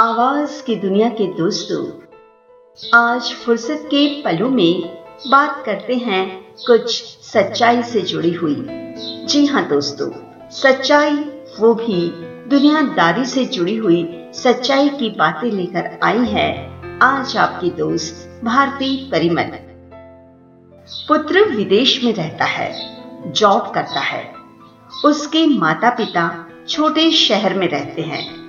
आवाज़ की दुनिया के दोस्तों, आज फुर्सत के पलों में बात करते हैं कुछ सच्चाई से जुड़ी हुई। जी हाँ दोस्तों, सच्चाई वो भी दुनियादारी से जुड़ी हुई सच्चाई की बातें लेकर आई है आज आपकी दोस्त भारती परिमल। पुत्र विदेश में रहता है जॉब करता है। उसके माता पिता छोटे शहर में रहते हैं।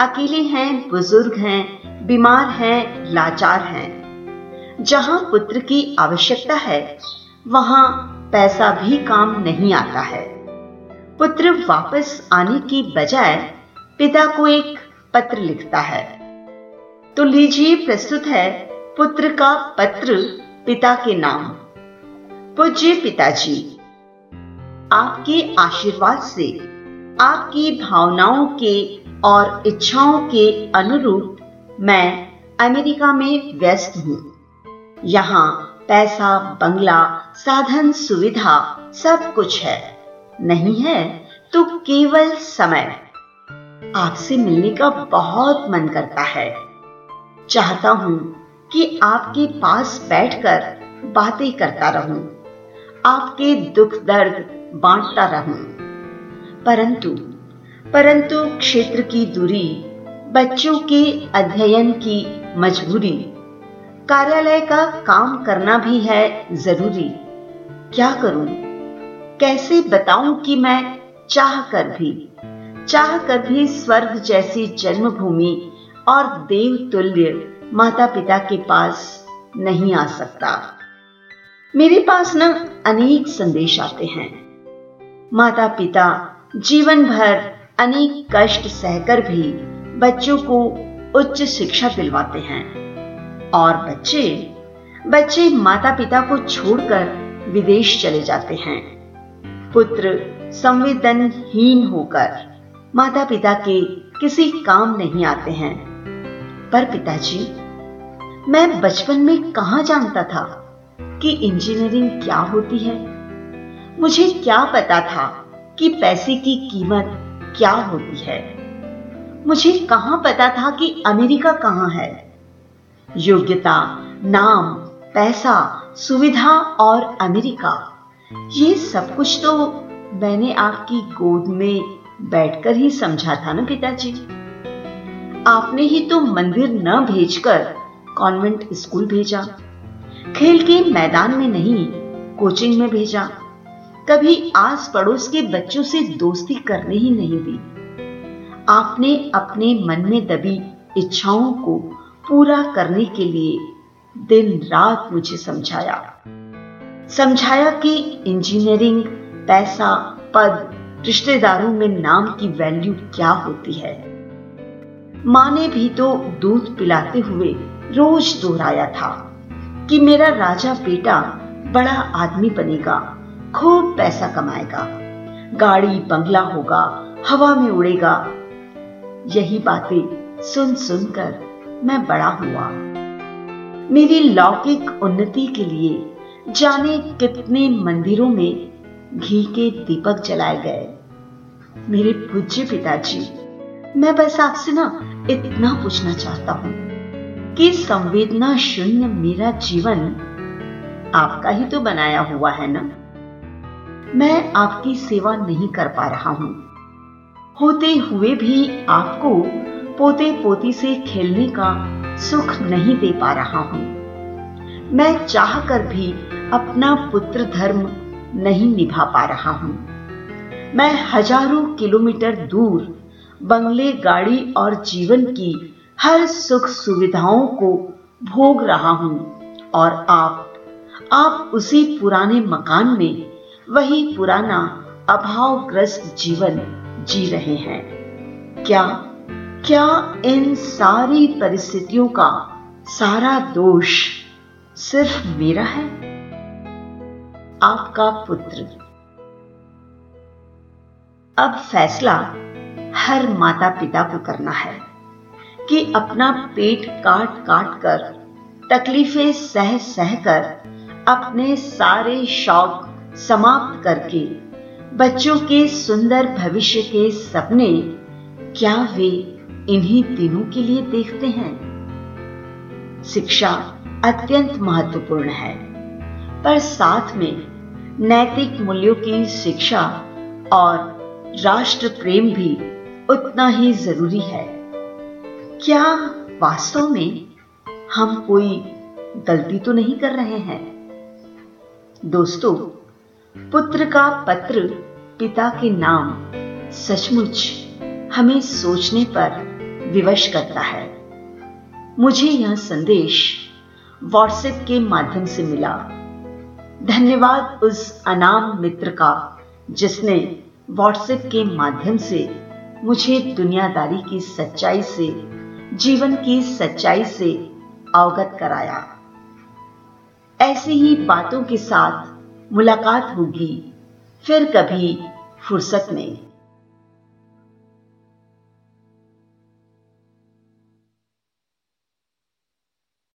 अकेले हैं, बुज़ुर्ग हैं, बीमार हैं, लाचार हैं। जहाँ पुत्र की आवश्यकता है, वहाँ पैसा भी काम नहीं आता है। पुत्र वापस आने की बजाय पिता को एक पत्र लिखता है। तो लीजिए, प्रस्तुत है पुत्र का पत्र पिता के नाम। पूज्य पिताजी, आपके आशीर्वाद से आपकी भावनाओं के और इच्छाओं के अनुरूप मैं अमेरिका में व्यस्त हूँ। यहाँ पैसा बंगला साधन सुविधा सब कुछ है। नहीं है तो केवल समय। आपसे मिलने का बहुत मन करता है। चाहता हूँ कि आपके पास बैठकर बातें करता रहूँ, आपके दुख दर्द बांटता रहूँ, परंतु परंतु क्षेत्र की दूरी, बच्चों के अध्ययन की मजबूरी, कार्यालय का काम करना भी है ज़रूरी। क्या करूँ? कैसे बताऊँ कि मैं चाह कर भी, चाह कर भी स्वर्ग जैसी जन्मभूमि और देवतुल्य माता पिता के पास नहीं आ सकता? मेरे पास न अनेक संदेश आते हैं। माता पिता जीवन भर अनेक कष्ट सहकर भी बच्चों को उच्च शिक्षा दिलवाते हैं। और बच्चे बच्चे माता पिता को छोड़कर विदेश चले जाते हैं। पुत्र संवेदनहीन होकर माता पिता के किसी काम नहीं आते हैं। पर पिताजी, मैं बचपन में कहा जानता था कि इंजीनियरिंग क्या होती है? मुझे क्या पता था कि पैसे की कीमत क्या होती है? मुझे कहाँ पता था कि अमेरिका कहाँ है? योग्यता, नाम, पैसा, सुविधा और अमेरिका, ये सब कुछ तो मैंने आपकी गोद में बैठकर ही समझा था ना पिताजी? आपने ही तो मंदिर न भेजकर कॉन्वेंट स्कूल भेजा, खेल के मैदान में नहीं, कोचिंग में भेजा कभी आस पड़ोस के बच्चों से दोस्ती करने ही नहीं दी। आपने अपने मन में दबी इच्छाओं को पूरा करने के लिए दिन रात मुझे समझाया। समझाया कि इंजीनियरिंग, पैसा, पद, रिश्तेदारों में नाम की वैल्यू क्या होती है। माँ ने भी तो दूध पिलाते हुए रोज दोहराया था कि मेरा राजा बेटा बड़ा आदमी बनेगा। खूब पैसा कमाएगा, गाड़ी, बंगला होगा, हवा में उड़ेगा। यही बातें सुन सुनकर मैं बड़ा हुआ। मेरी लौकिक उन्नति के लिए जाने कितने मंदिरों में घी के दीपक जलाए गए। मेरे पूज्य पिताजी, मैं बस आपसे ना इतना पूछना चाहता हूँ कि संवेदना शून्य मेरा जीवन आपका ही तो बनाया हुआ है ना? मैं आपकी सेवा नहीं कर पा रहा हूँ। होते हुए भी आपको पोते पोती से खेलने का सुख नहीं दे पा रहा हूँ। मैं चाह कर भी अपना पुत्र धर्म नहीं निभा पा रहा हूँ। मैं हज़ारों किलोमीटर दूर बंगले, गाड़ी और जीवन की हर सुख सुविधाओं को भोग रहा हूँ और आप आप उसी पुराने मकान में वही पुराना अभावग्रस्त जीवन जी रहे हैं। क्या क्या इन सारी परिस्थितियों का सारा दोष सिर्फ़ मेरा है? आपका पुत्र। अब फैसला हर माता पिता को करना है कि अपना पेट काट काट कर तकलीफें सह सह कर अपने सारे शौक समाप्त करके बच्चों के सुंदर भविष्य के सपने, क्या वे इन्हीं दिनों के लिए देखते हैं? शिक्षा अत्यंत महत्वपूर्ण है, पर साथ में नैतिक मूल्यों की शिक्षा और राष्ट्र प्रेम भी उतना ही ज़रूरी है। क्या वास्तव में हम कोई गलती तो नहीं कर रहे हैं? दोस्तों पुत्र का पत्र पिता के नाम सचमुच हमें सोचने पर विवश करता है। मुझे यह संदेश व्हाट्सएप के माध्यम से मिला। धन्यवाद उस अनाम मित्र का, जिसने व्हाट्सएप के माध्यम से मुझे दुनियादारी की सच्चाई से, जीवन की सच्चाई से अवगत कराया। ऐसी ही बातों के साथ मुलाकात होगी। फिर कभी फुर्सत में।